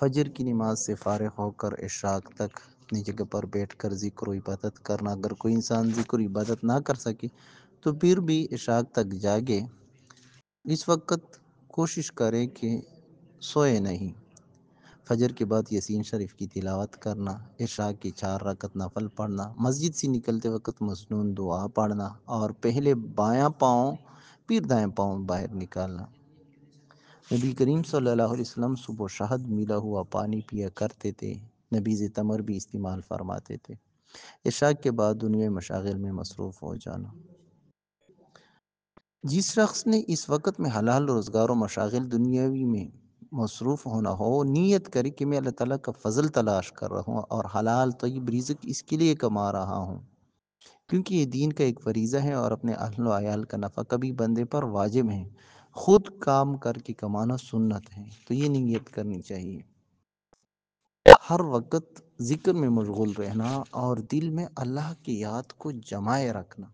فجر کی نماز سے فارغ ہو کر اشراق تک اپنی جگہ پر بیٹھ کر ذکر و عبادت کرنا۔ اگر کوئی انسان ذکر و عبادت نہ کر سکے تو پھر بھی اشراق تک جاگے۔ اس وقت کوشش کرے کہ سوئے نہیں۔ فجر کے بعد یسین شریف کی تلاوت کرنا عشاء کی چار رکعت نفل پڑھنا، مسجد سے نکلتے وقت مسنون دعا پڑھنا اور پہلے بایاں پاؤں، پھر دائیں پاؤں باہر نکالنا۔ نبی کریم صلی اللہ علیہ وسلم صبح و شہد ملا ہوا پانی پیا کرتے تھے نبیز تمر بھی استعمال فرماتے تھے۔ عشاء کے بعد دنیا مشاغل میں مصروف ہو جانا۔ جس شخص نے اس وقت میں حلال روزگار و مشاغل دنیاوی میں مصروف ہونا ہو نیت کرے کہ میں اللہ تعالیٰ کا فضل تلاش کر رہا ہوں اور حلال طیب رزق اس کے لیے کما رہا ہوں۔ کیونکہ یہ دین کا ایک فریضہ ہے اور اپنے اہل و عیال کا نفع کبھی بندے پر واجب ہے۔ خود کام کر کے کمانا سنت ہے، تو یہ نیت کرنی چاہیے۔ ہر وقت ذکر میں مشغول رہنا اور دل میں اللہ کی یاد کو جمائے رکھنا۔